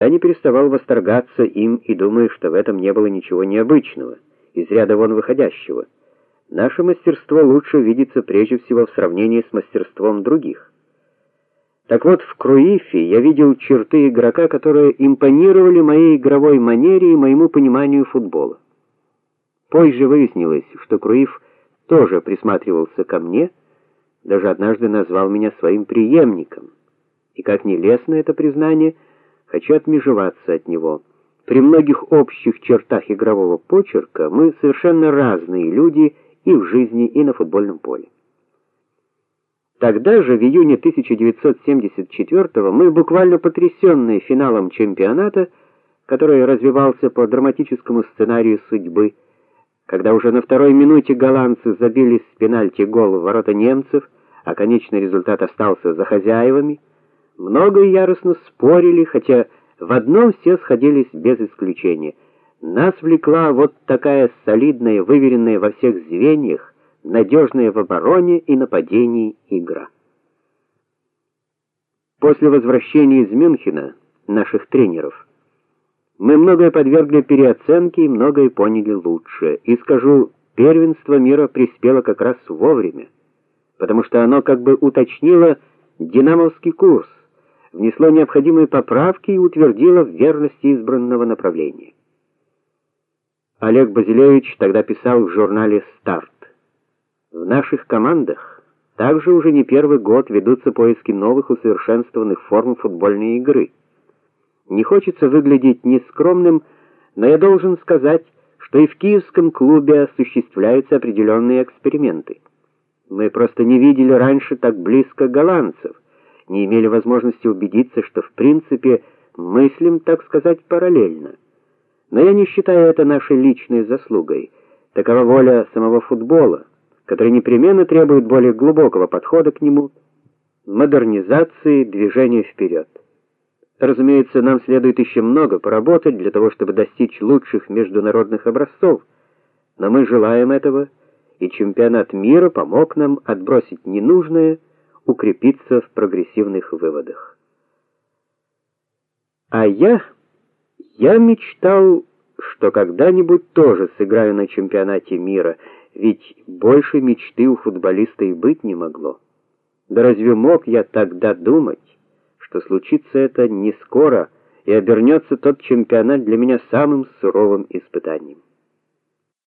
Я не переставал восторгаться им и думаю, что в этом не было ничего необычного, из ряда вон выходящего. Наше мастерство лучше видится прежде всего в сравнении с мастерством других. Так вот, в Круифе я видел черты игрока, которые импонировали моей игровой манере и моему пониманию футбола. Позже выяснилось, что Круиф тоже присматривался ко мне, даже однажды назвал меня своим преемником. И как ни лестно это признание, хочу отмежеваться от него. При многих общих чертах игрового почерка мы совершенно разные люди и в жизни, и на футбольном поле. Тогда же, в июне 1974 мы, буквально потрясенные финалом чемпионата, который развивался по драматическому сценарию судьбы, когда уже на второй минуте голландцы забили с пенальти гол в ворота немцев, а конечный результат остался за хозяевами, много и яростно спорили, хотя в одном все сходились без исключения. Нас влекла вот такая солидная, выверенная во всех звеньях, надежная в обороне и нападении игра. После возвращения из Мюнхена наших тренеров мы многое подвергли переоценке и многое поняли лучше. И скажу, первенство мира приспело как раз вовремя, потому что оно как бы уточнило динамовский курс внесло необходимые поправки и утвердило в верности избранного направления. Олег Базилевич тогда писал в журнале Старт: "В наших командах также уже не первый год ведутся поиски новых усовершенствованных форм футбольной игры. Не хочется выглядеть нескромным, но я должен сказать, что и в киевском клубе осуществляются определенные эксперименты. Мы просто не видели раньше так близко голландцев не имели возможности убедиться, что в принципе мыслим, так сказать, параллельно. Но я не считаю это нашей личной заслугой. Такова воля самого футбола, который непременно требует более глубокого подхода к нему, модернизации, движения вперед. Разумеется, нам следует еще много поработать для того, чтобы достичь лучших международных образцов, но мы желаем этого, и чемпионат мира помог нам отбросить ненужное укрепиться в прогрессивных выводах. А я я мечтал, что когда-нибудь тоже сыграю на чемпионате мира, ведь больше мечты у футболиста и быть не могло. Да разве мог я тогда думать, что случится это не скоро и обернется тот чемпионат для меня самым суровым испытанием?